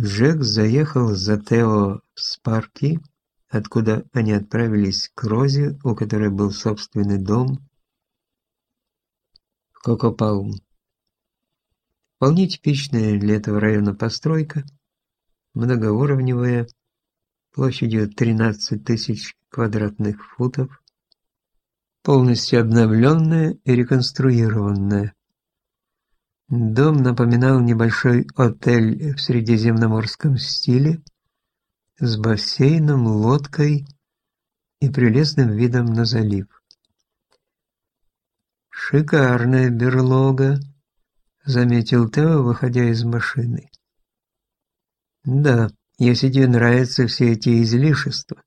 Джек заехал за Тео в Спарки, откуда они отправились к Розе, у которой был собственный дом, Кокопалм. Вполне типичная для этого района постройка, многоуровневая, площадью 13 тысяч квадратных футов, полностью обновленная и реконструированная. Дом напоминал небольшой отель в средиземноморском стиле с бассейном, лодкой и прелестным видом на залив. «Шикарная берлога», — заметил Тео, выходя из машины. «Да, если тебе нравятся все эти излишества.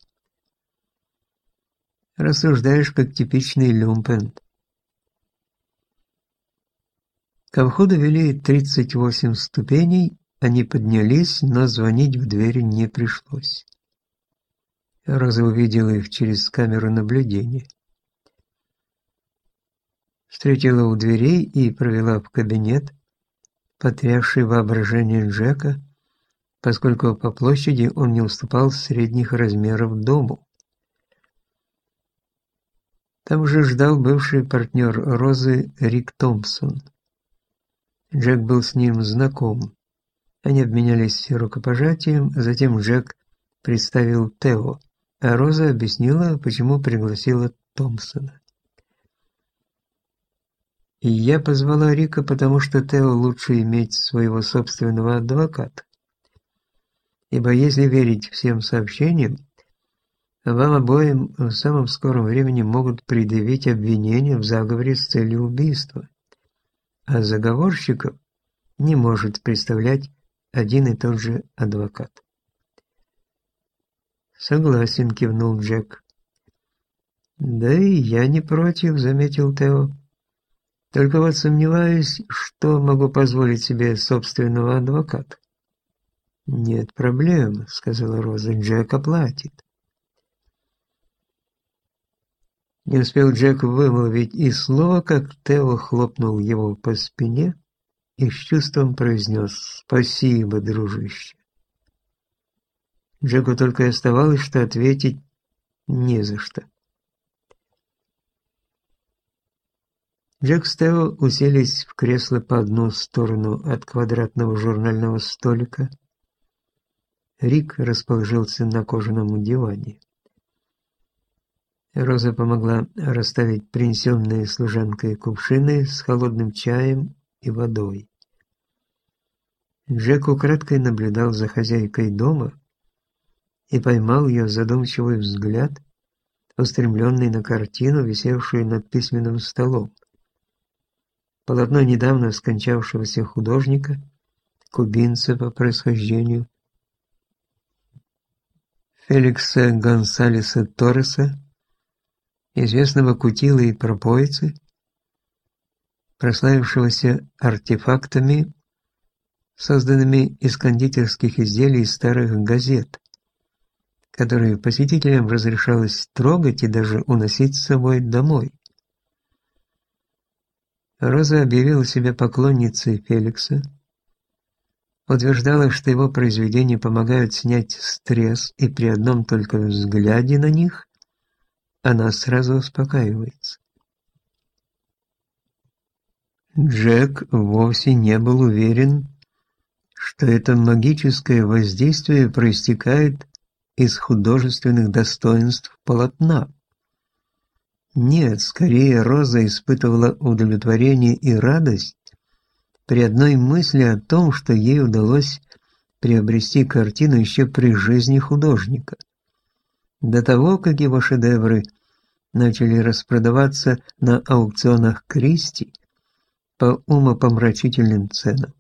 Рассуждаешь, как типичный люмпен». Ко входу вели 38 ступеней, они поднялись, но звонить в дверь не пришлось. Роза увидела их через камеру наблюдения. Встретила у дверей и провела в кабинет, потрясший воображение Джека, поскольку по площади он не уступал средних размеров дому. Там же ждал бывший партнер Розы Рик Томпсон. Джек был с ним знаком. Они обменялись рукопожатием, затем Джек представил Тео, а Роза объяснила, почему пригласила Томпсона. И я позвала Рика, потому что Тео лучше иметь своего собственного адвоката. Ибо если верить всем сообщениям, вам обоим в самом скором времени могут предъявить обвинение в заговоре с целью убийства а заговорщиков не может представлять один и тот же адвокат. «Согласен», — кивнул Джек. «Да и я не против», — заметил Тео. «Только вот сомневаюсь, что могу позволить себе собственного адвоката». «Нет проблем», — сказала Роза, — «Джек оплатит». Не успел Джек вымолвить и слова, как Тео хлопнул его по спине и с чувством произнес «Спасибо, дружище». Джеку только и оставалось, что ответить «не за что». Джек с Тео уселись в кресло по одну сторону от квадратного журнального столика. Рик расположился на кожаном диване. Роза помогла расставить принесенные служанкой кувшины с холодным чаем и водой. Джек украдкой наблюдал за хозяйкой дома и поймал ее задумчивый взгляд, устремленный на картину, висевшую над письменным столом. Полотно недавно скончавшегося художника, кубинца по происхождению, Феликса Гонсалеса Торреса, известного кутила и пропойцы, прославившегося артефактами, созданными из кондитерских изделий старых газет, которые посетителям разрешалось трогать и даже уносить с собой домой. Роза объявила себя поклонницей Феликса, утверждала, что его произведения помогают снять стресс, и при одном только взгляде на них она сразу успокаивается. Джек вовсе не был уверен, что это магическое воздействие проистекает из художественных достоинств полотна. Нет, скорее Роза испытывала удовлетворение и радость при одной мысли о том, что ей удалось приобрести картину еще при жизни художника до того, как его шедевры начали распродаваться на аукционах Кристи по умопомрачительным ценам.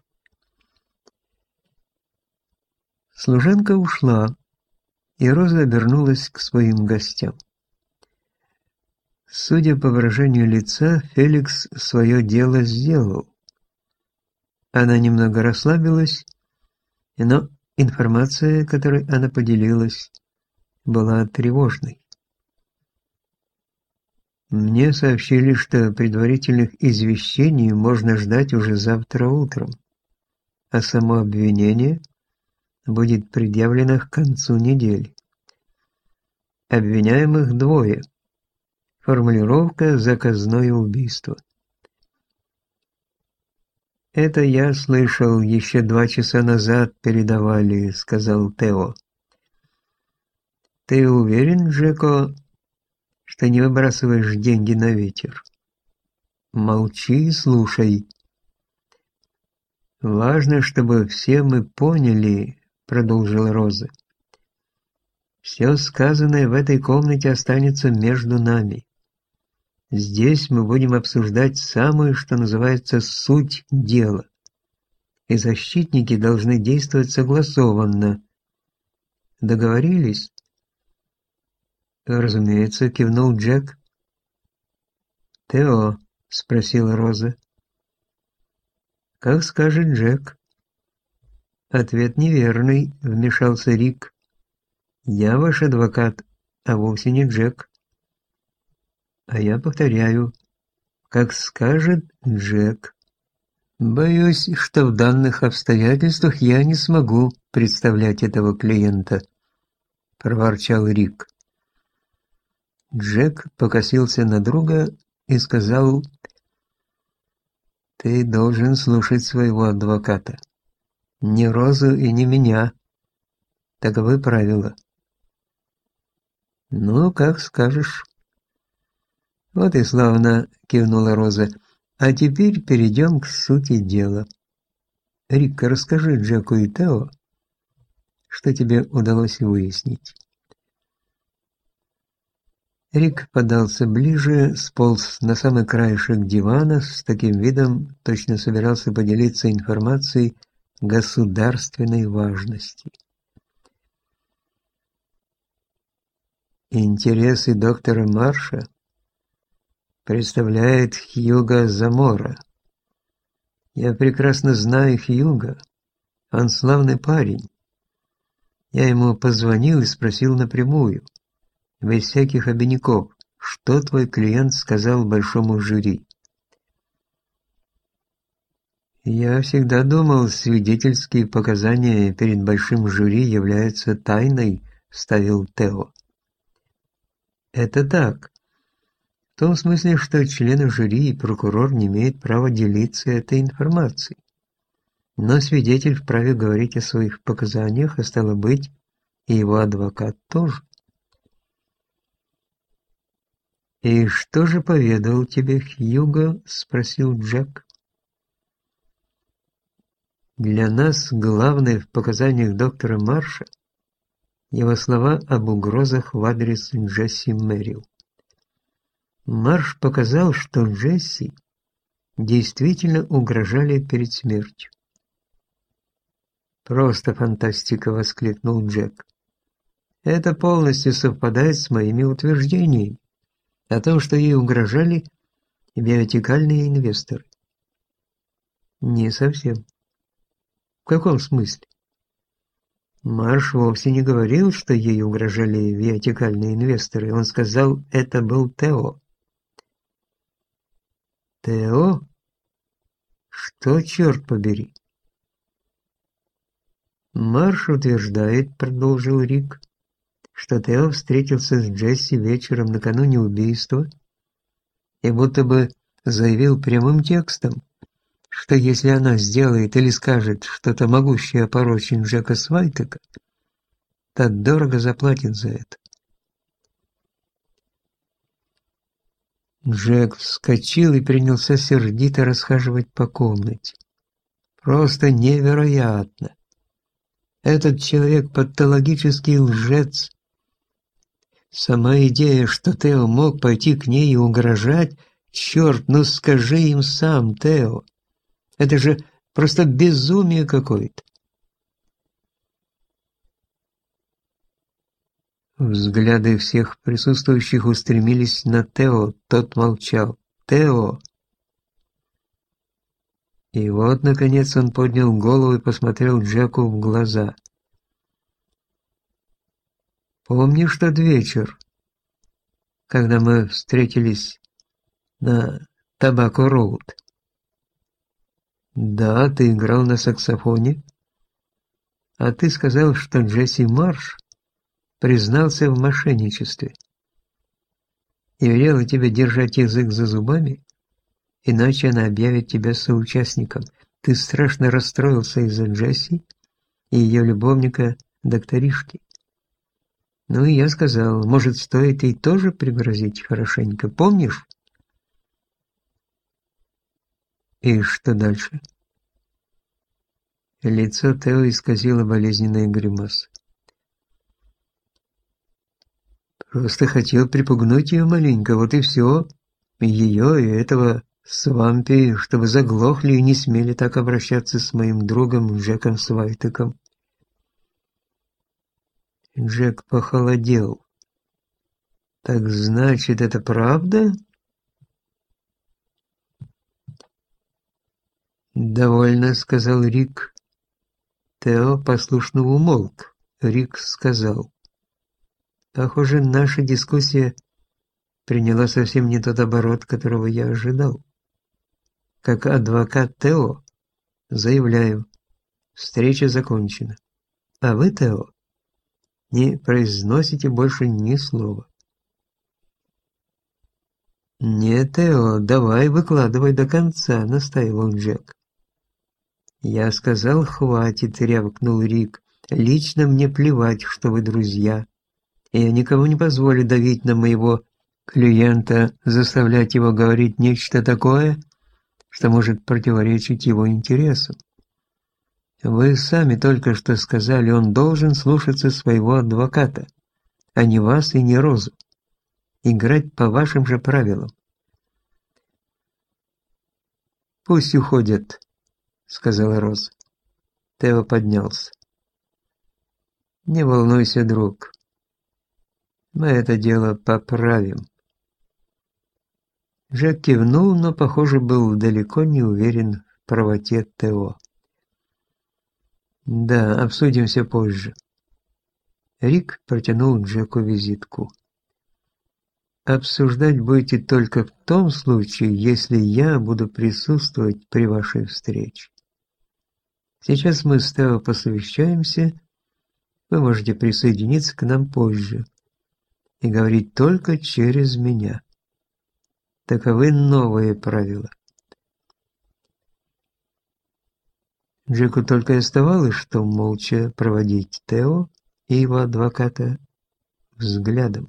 Служанка ушла, и Роза обернулась к своим гостям. Судя по выражению лица, Феликс свое дело сделал. Она немного расслабилась, но информация, которой она поделилась, была тревожной. Мне сообщили, что предварительных извещений можно ждать уже завтра утром, а само обвинение будет предъявлена к концу недели. Обвиняемых двое. Формулировка «заказное убийство». «Это я слышал, еще два часа назад передавали», — сказал Тео. «Ты уверен, Джеко, что не выбрасываешь деньги на ветер?» «Молчи и слушай». «Важно, чтобы все мы поняли», — продолжила Роза. «Все сказанное в этой комнате останется между нами. Здесь мы будем обсуждать самое, что называется, суть дела. И защитники должны действовать согласованно. Договорились?» «Разумеется», — кивнул Джек. «Тео», — спросила Роза. «Как скажет Джек». «Ответ неверный», — вмешался Рик. «Я ваш адвокат, а вовсе не Джек». «А я повторяю, как скажет Джек». «Боюсь, что в данных обстоятельствах я не смогу представлять этого клиента», — проворчал Рик. Джек покосился на друга и сказал ты должен слушать своего адвоката. Не Розу и не меня. Таковы правила. Ну, как скажешь. Вот и славно, кивнула Роза. А теперь перейдем к сути дела. Рик, расскажи Джеку и Тео, что тебе удалось выяснить. Рик подался ближе, сполз на самый краешек дивана с таким видом, точно собирался поделиться информацией государственной важности. Интересы доктора Марша представляет Хьюга Замора. Я прекрасно знаю Хьюга. Он славный парень. Я ему позвонил и спросил напрямую – без всяких обиняков, что твой клиент сказал большому жюри. Я всегда думал, свидетельские показания перед большим жюри являются тайной, ставил Тео. Это так. В том смысле, что члены жюри и прокурор не имеют права делиться этой информацией. Но свидетель вправе говорить о своих показаниях, а стало быть, и его адвокат тоже. «И что же поведал тебе Хьюго?» — спросил Джек. Для нас главное в показаниях доктора Марша его слова об угрозах в адрес Джесси Мэрил. Марш показал, что Джесси действительно угрожали перед смертью. «Просто фантастика!» — воскликнул Джек. «Это полностью совпадает с моими утверждениями о том, что ей угрожали биотикальные инвесторы. Не совсем. В каком смысле? Марш вовсе не говорил, что ей угрожали биотикальные инвесторы. Он сказал, это был Тео. Тео? Что, черт побери? Марш утверждает, продолжил Рик, что Тео встретился с Джесси вечером накануне убийства и будто бы заявил прямым текстом, что если она сделает или скажет что-то могущее опорочить Джека Свайтека, то дорого заплатит за это. Джек вскочил и принялся сердито расхаживать по комнате. Просто невероятно. Этот человек патологический лжец, Сама идея, что Тео мог пойти к ней и угрожать, черт, ну скажи им сам, Тео. Это же просто безумие какое-то. Взгляды всех присутствующих устремились на Тео, тот молчал. «Тео!» И вот, наконец, он поднял голову и посмотрел Джеку в глаза – Помнишь тот вечер, когда мы встретились на Табако-Роуд? Да, ты играл на саксофоне. А ты сказал, что Джесси Марш признался в мошенничестве и велела тебе держать язык за зубами, иначе она объявит тебя соучастником. Ты страшно расстроился из-за Джесси и ее любовника-докторишки. Ну и я сказал, может, стоит ей тоже пригрозить хорошенько, помнишь? И что дальше? Лицо Тео исказило болезненная гримаса. Просто хотел припугнуть ее маленько, вот и все. Ее и этого свампи, чтобы заглохли и не смели так обращаться с моим другом Джеком Свайтеком. Джек похолодел. «Так значит, это правда?» «Довольно», — сказал Рик. Тео послушно умолк. Рик сказал. Похоже, наша дискуссия приняла совсем не тот оборот, которого я ожидал. Как адвокат Тео, заявляю, встреча закончена. А вы, Тео, не произносите больше ни слова. «Нет, Тео, давай выкладывай до конца», — настаивал Джек. «Я сказал, хватит», — рявкнул Рик. «Лично мне плевать, что вы друзья я никому не позволю давить на моего клиента, заставлять его говорить нечто такое, что может противоречить его интересам. Вы сами только что сказали, он должен слушаться своего адвоката, а не вас и не Розу. Играть по вашим же правилам. «Пусть уходят», — сказала Роза. Тео поднялся. «Не волнуйся, друг. Мы это дело поправим. Джек кивнул, но, похоже, был далеко не уверен в правоте Тео. «Да, обсудим все позже». Рик протянул Джеку визитку. «Обсуждать будете только в том случае, если я буду присутствовать при вашей встрече. Сейчас мы с Тео посовещаемся, вы можете присоединиться к нам позже и говорить только через меня. Таковы новые правила. Джеку только и оставалось, что молча проводить Тео и его адвоката взглядом.